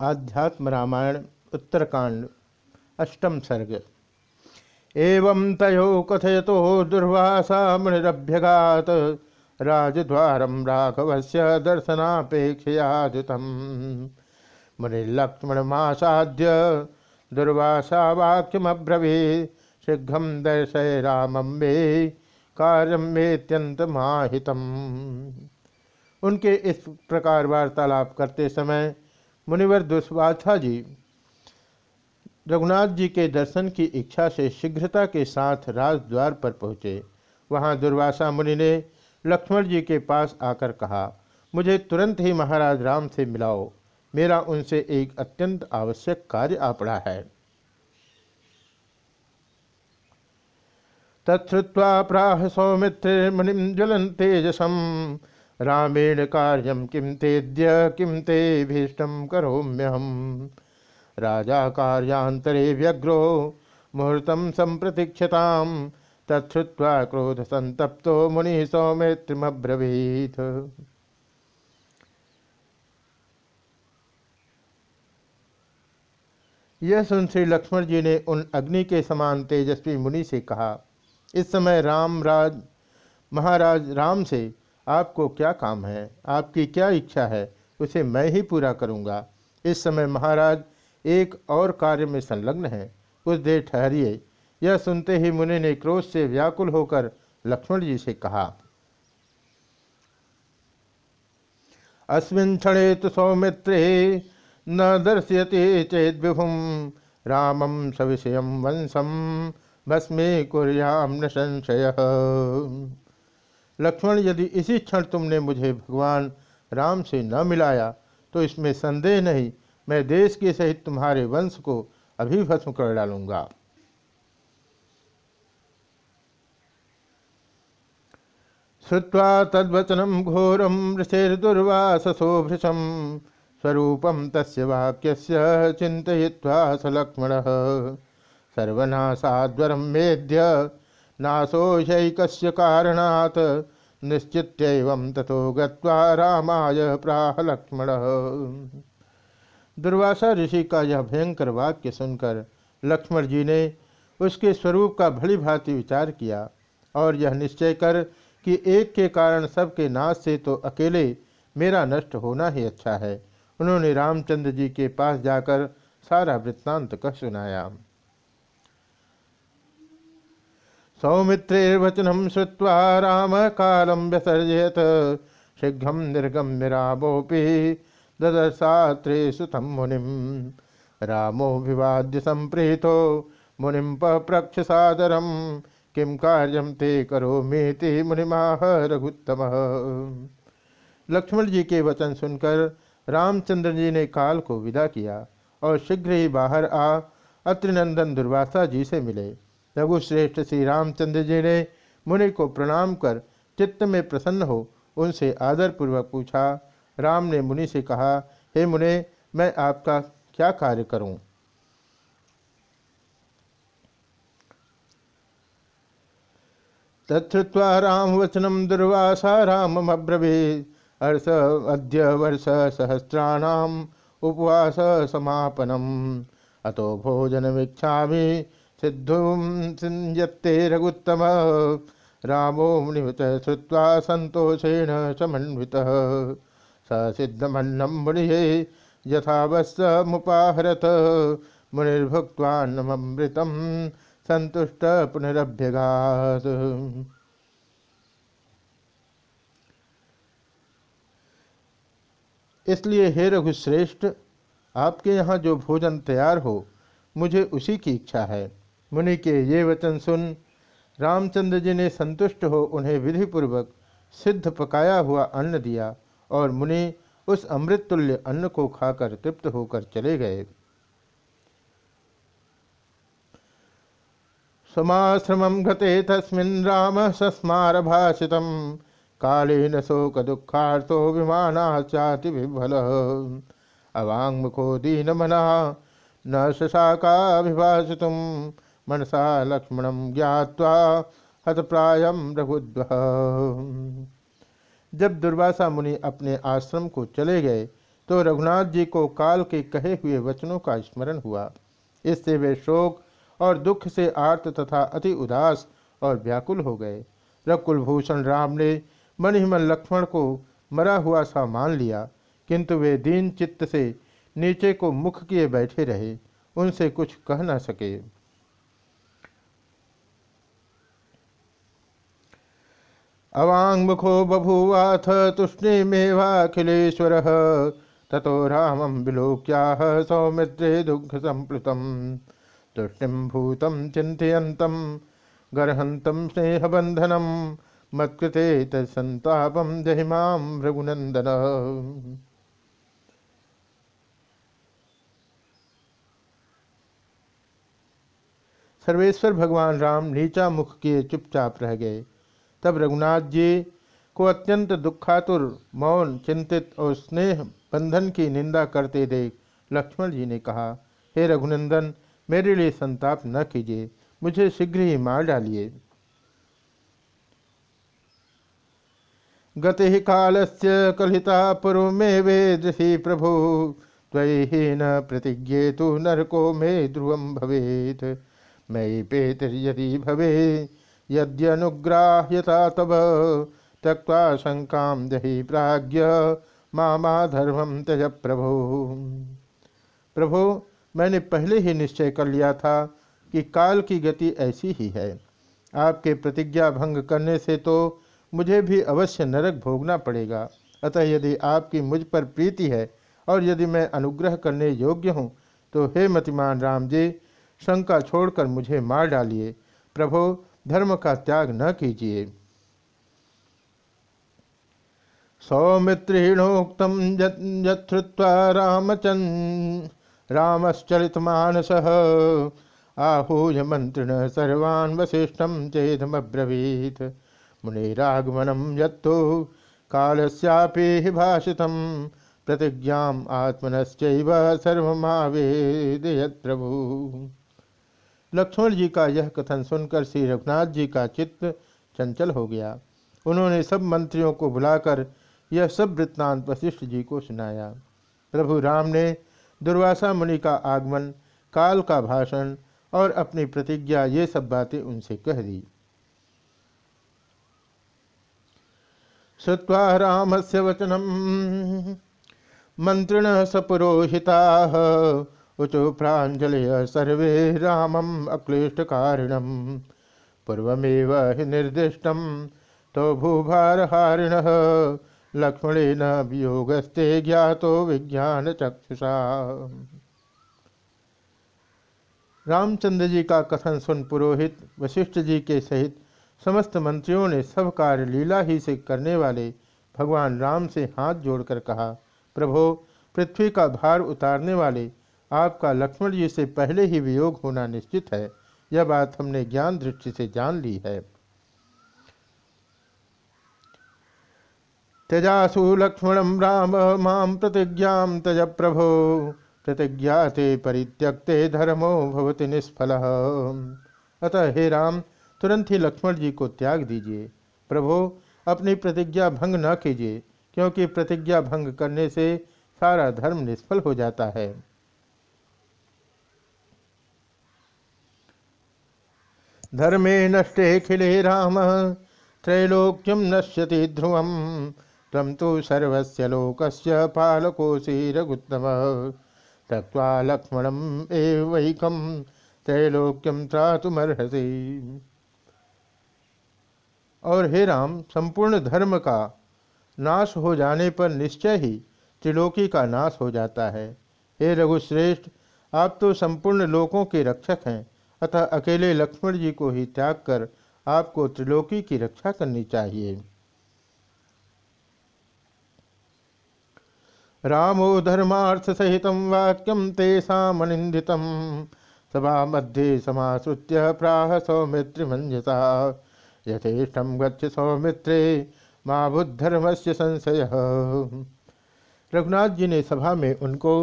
आध्यात्म रामायण, उत्तरकांड, अष्टम सर्ग। एवं तयो कथयतो दुर्वासा मुनिरभ्यगात राजद्वारम राघवस्य दर्शनापेक्षयादुतम। मुनिर्लक्ष्मणमासाद्य दुर्वासा वाक्यमब्रवी शीघ्र दर्शय रामं मे कार्यम मेत्यंत माहितम उनके इस प्रकार वार्तालाप करते समय मुनिवर दुष्वाथा जी, रघुनाथ जी के दर्शन की इच्छा से शीघ्रता के साथ राजद्वार पर पहुँचे। वहाँ दुर्वासा मुनि ने लक्ष्मण जी के पास आकर कहा, मुझे तुरंत ही महाराज राम से मिलाओ। मेरा उनसे एक अत्यंत आवश्यक कार्य आ पड़ा है। तत्वा प्राह सौमित्र मुनि ज्वलन तेजसम रामेण कार्यम किम तेद्य किम ते भीष्टम करोम्यहम राजा कार्यांतरे व्यग्रो मुहूर्तम संप्रतीक्षताम तत्वा क्रोध संतप्तो मुनि सौमित्रिमब्रवीत। यह सुन श्री लक्ष्मण जी ने उन अग्नि के समान तेजस्वी मुनि से कहा, इस समय राम राज, महाराज राम से आपको क्या काम है, आपकी क्या इच्छा है, उसे मैं ही पूरा करूँगा। इस समय महाराज एक और कार्य में संलग्न है। कुछ देर ठहरिए। यह सुनते ही मुनि ने क्रोध से व्याकुल होकर लक्ष्मण जी से कहा, अस्मिन क्षणे तो सौमित्रे न दर्शयते चेत विभुम रामम सविषय वंशम भस्मे कुरियाम न संशय लक्ष्मण, यदि इसी क्षण तुमने मुझे भगवान राम से न मिलाया तो इसमें संदेह नहीं, मैं देश के सहित तुम्हारे वंश को अभी भस्म कर डालूँगा। श्रुवा तद्वचनम घोरम ऋषिर्दुर्वाससो भृशम स्वरूपम तस्य वाक्यस्य चिंतयित्वा स लक्ष्मण। सर्वनाशाद्वरम मेद्य कारणात् निश्चित्यैवं ततो गत्वा रामाय प्राह लक्ष्मण दुर्वासा ऋषि का यह भयंकर वाक्य सुनकर लक्ष्मण जी ने उसके स्वरूप का भली भांति विचार किया और यह निश्चय कर कि एक के कारण सबके नाश से तो अकेले मेरा नष्ट होना ही अच्छा है। उन्होंने रामचंद्र जी के पास जाकर सारा वृत्तांत कह सुनाया। सौमित्रेर्वचनम श्रुवा राम कालम व्यसर्जयत। शीघ्र निर्गम्य रामोपि ददर्शात्रे सुतम मुनिम रामोभिवाद्य संप्रीतो मुनिम पप्रक्ष सादरम किम कार्यम ते करो मेति मुनिमाह रघुत्तम लक्ष्मण जी के वचन सुनकर रामचंद्र जी ने काल को विदा किया और शीघ्र ही बाहर आ अत्रिनंदन दुर्वासा जी से मिले। रघुश्रेष्ठ श्री रामचंद्र जी ने मुनि को प्रणाम कर चित्त में प्रसन्न हो उनसे आदरपूर्वक पूछा। राम ने मुनि से कहा, हे मुने, मैं आपका क्या कार्य करूँ? तत्वा राम वचनम दुर्वासा राम अब्रवी अर्ष अद्य वर्ष सहस्राणाम उपवास समापनम। अतो भोजन वीक्षा सिद्धुम सिंजत्ते रघुत्तम। रामो मुनिवत श्रुवा संतोषेण समन्वित। स सिद्धमन्नम मुनि यथावत्स मुपाहरत। संतुष्ट पुनरभ्यगात। इसलिए हे रघुश्रेष्ठ, आपके यहाँ जो भोजन तैयार हो, मुझे उसी की इच्छा है। मुनि के ये वचन सुन, रामचंद्र जी ने संतुष्ट हो उन्हें विधिपूर्वक सिद्ध पकाया हुआ अन्न दिया और मुनि उस अमृत तुल्य अन्न को खाकर तृप्त होकर चले गए। समाश्रम गते तस्मिन् राम सस्मार भाषित कालेन शोक दुखार्थो विमानाचाति विभल अवांगमुखो दीन मना न शशाकाभिभाषित मनसा लक्ष्मण ज्ञावा हतप्रायम रघुद्व। जब दुर्वासा मुनि अपने आश्रम को चले गए तो रघुनाथ जी को काल के कहे हुए वचनों का स्मरण हुआ। इससे वे शोक और दुख से आर्त तथा अति उदास और व्याकुल हो गए। रकुलभूषण राम ने मन ही मन लक्ष्मण को मरा हुआ सा मान लिया, किंतु वे दीन चित्त से नीचे को मुख किए बैठे रहे। उनसे कुछ कह न सके। अवांगमुखो बभूवाथ तुष्णिमेवाखिलेश्वर। ततो रामं विलोक्याह सौमित्रे दुग्ध संप्लुतम तुष्णिम भूतम चिंतयंतम गर्हंतम स्नेहबंधनम मत्कृते तत्संतापम जहिमाम रघुनंदन सर्वेश्वर भगवान राम नीचा मुख किए चुपचाप रह गए। तब रघुनाथ जी को अत्यंत दुखातुर मौन, चिंतित और स्नेह बंधन की निंदा करते देख लक्ष्मण जी ने कहा, हे रघुनंदन, मेरे लिए संताप न कीजिए, मुझे शीघ्र ही मार डालिए। गति काल से कलिता पूर्व में वेदसी प्रभु, त्वयि न प्रतिज्ञे तो नरको मे ध्रुवम भवेत। मयि पेतिर्यदि भवे यद्यनुग्राह्यता तब त्यक्ता शंका जहि प्राज्ञ मामा धर्मम त्यज प्रभु। प्रभु, मैंने पहले ही निश्चय कर लिया था कि काल की गति ऐसी ही है। आपके प्रतिज्ञा भंग करने से तो मुझे भी अवश्य नरक भोगना पड़ेगा। अतः यदि आपकी मुझ पर प्रीति है और यदि मैं अनुग्रह करने योग्य हूँ तो हे मतिमान राम जी, शंका छोड़कर मुझे मार डालिए। प्रभो धर्म का त्याग न कीजिए। सौमित्रेणोक्त रामचंद रामश्चलित मानस आहूय मंत्रिण सर्वान् वशिष्ठम चेदमब्रवीत। मुनिरागमनम यत्तो कालस्यापि भाषितम प्रतिज्ञा आत्मनश्चैव सर्वमावेदयत् प्रभु। लक्ष्मण जी का यह कथन सुनकर श्री रघुनाथ जी का चित्त चंचल हो गया। उन्होंने सब मंत्रियों को बुलाकर यह सब वृत्तांत वशिष्ठ जी को सुनाया। प्रभु राम ने दुर्वासा मुनि का आगमन, काल का भाषण और अपनी प्रतिज्ञा, ये सब बातें उनसे कह दी। श्रुवा राम से वचनम मंत्रिण सपुरोहिता उचु प्राजलय सर्वे रामम अक्लिष्टकारिणम पूर्वमेव हि तो भूभारहारिण। लक्ष्मणेन वियोगस्ते ज्ञातो विज्ञान चक्षुषा रामचंद्र जी का कथन सुन पुरोहित वशिष्ठ जी के सहित समस्त मंत्रियों ने सब कार्य लीला ही से करने वाले भगवान राम से हाथ जोड़कर कहा, प्रभो, पृथ्वी का भार उतारने वाले आपका लक्ष्मण जी से पहले ही वियोग होना निश्चित है। यह बात हमने ज्ञान दृष्टि से जान ली है। त्यजासु लक्ष्मण राम माम प्रतिज्ञा तज प्रभो, प्रतिज्ञा ते परित्यक्ते धर्मो भवति निष्फल। अतः हे राम, तुरंत ही लक्ष्मण जी को त्याग दीजिए। प्रभो, अपनी प्रतिज्ञा भंग न कीजिए, क्योंकि प्रतिज्ञा भंग करने से सारा धर्म निष्फल हो जाता है। धर्मे नष्टे खिले राम। त्रैलोक्यम नश्यति ध्रुव। तम तो सर्वस्य लोकस्य पालकोसी रघुत्तम। त्यक्वा लक्ष्मणम एवैकम त्रैलोक्यम त्रातुमर्हसी। और हे राम, संपूर्ण धर्म का नाश हो जाने पर निश्चय ही त्रिलोकी का नाश हो जाता है। हे रघुश्रेष्ठ, आप तो संपूर्ण लोकों के रक्षक हैं। अतः अकेले लक्ष्मण जी को ही त्याग कर आपको त्रिलोकी की रक्षा करनी चाहिए। रामो धर्मार्थ सहित वाक्यम तेषामनिंदित सभा मध्ये समाश्रुत्य प्राह सौमित्र मंजसा यथेष्टम गच्छ सौमित्रे माँ बुद्धर्म से संशय। रघुनाथ जी ने सभा में उनको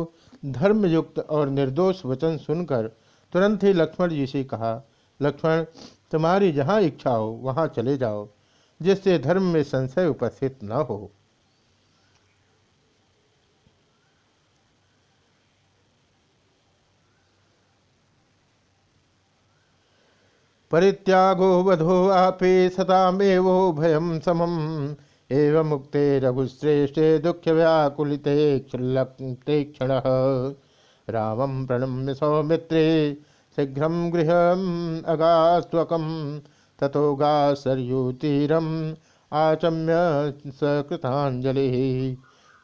धर्मयुक्त और निर्दोष वचन सुनकर तुरंत ही लक्ष्मण जी से कहा, लक्ष्मण, तुम्हारी जहाँ इच्छा हो, वहाँ चले जाओ, जिससे धर्म में संशय उपस्थित न हो। परित्यागो वधो आपे सतामेवो भयम समम एवं मुक्ते रघुश्रेष्ठे दुख व्याकुलते क्षण। रामं प्रणम्य सौमित्रे, शीघ्र गृह अगास्वक तथो गास्यूतीर आचम्य सकृतांजलि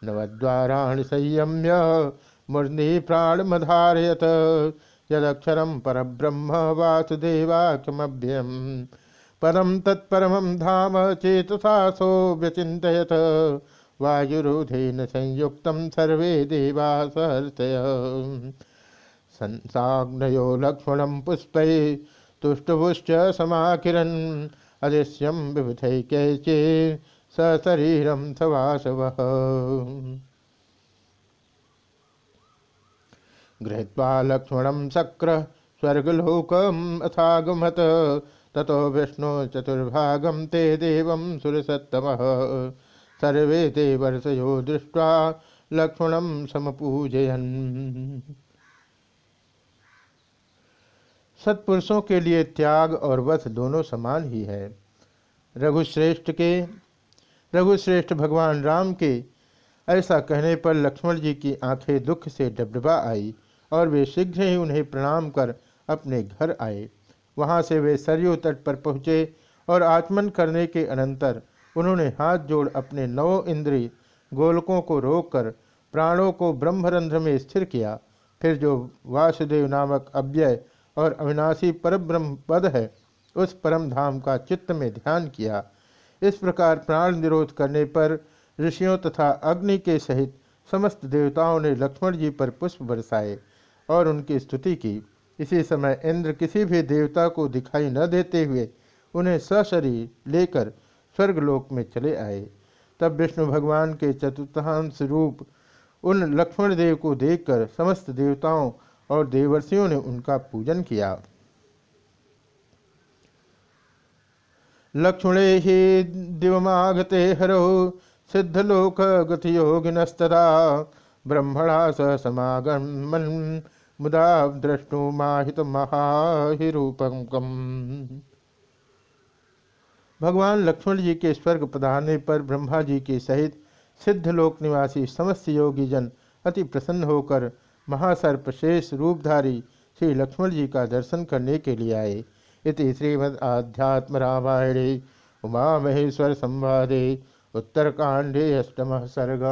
नवद्वाराणि संयम्य मूर्धि प्राणमधारयत यदक्षरम परब्रह्म वासुदेवाख्यमभ्यम। परम तत्परम धाम चेतसा सो व्यचित वायुरोधेन संयुक्त सर्वे देवा सहर्षय। संसाग्नयो लक्ष्मण पुष्प तुष्टुभुश्च समाकिरन् अदृश्यम विबुधैकैचे सशरीरम सवासव। गृहीत्वा लक्ष्मण शक्र स्वर्गलोकम अथागमत। ततो विष्णु चतुर्भागम ते देव सुरसत्तम। सर्वे ते वर्षयो दृष्ट्वा लक्ष्मण समपूजयन। सत्पुरुषों के लिए त्याग और वध दोनों समान ही है। रघुश्रेष्ठ के, रघुश्रेष्ठ भगवान राम के ऐसा कहने पर लक्ष्मण जी की आँखें दुख से डबडबा आई और वे शीघ्र ही उन्हें प्रणाम कर अपने घर आए। वहाँ से वे सरयू तट पर पहुँचे और आचमन करने के अनंतर उन्होंने हाथ जोड़ अपने नवो इंद्रिय गोलकों को रोककर प्राणों को ब्रह्मरंध्र में स्थिर किया। फिर जो वासुदेव नामक अव्यय और अविनाशी परब्रह्म पद है, उस परम धाम का चित्त में ध्यान किया। इस प्रकार प्राण निरोध करने पर ऋषियों तथा अग्नि के सहित समस्त देवताओं ने लक्ष्मण जी पर पुष्प बरसाए और उनकी स्तुति की। इसी समय इंद्र किसी भी देवता को दिखाई न देते हुए उन्हें सशरीर लेकर स्वर्गलोक में चले आए। तब विष्णु भगवान के चतुर्थांश रूप उन लक्ष्मण देव को देखकर समस्त देवताओं और देवर्षियों ने उनका पूजन किया। लक्ष्मणे ही दिवमागते हरो सिद्धलोक गतियोगिनस्तदा ब्रह्मणा स समागमन, मुदा दृष्णु दृष्टुमाहित महाहिरूपम भगवान लक्ष्मण जी के स्वर्ग पधारने पर ब्रह्मा जी के सहित सिद्धलोक निवासी समस्त योगी जन अति प्रसन्न होकर महासर्प शेष रूपधारी श्री लक्ष्मण जी का दर्शन करने के लिए आए। इति श्रीमद आध्यात्म रामायणे उमा महेश्वर संवादे उत्तरकांडे अष्टम सर्ग।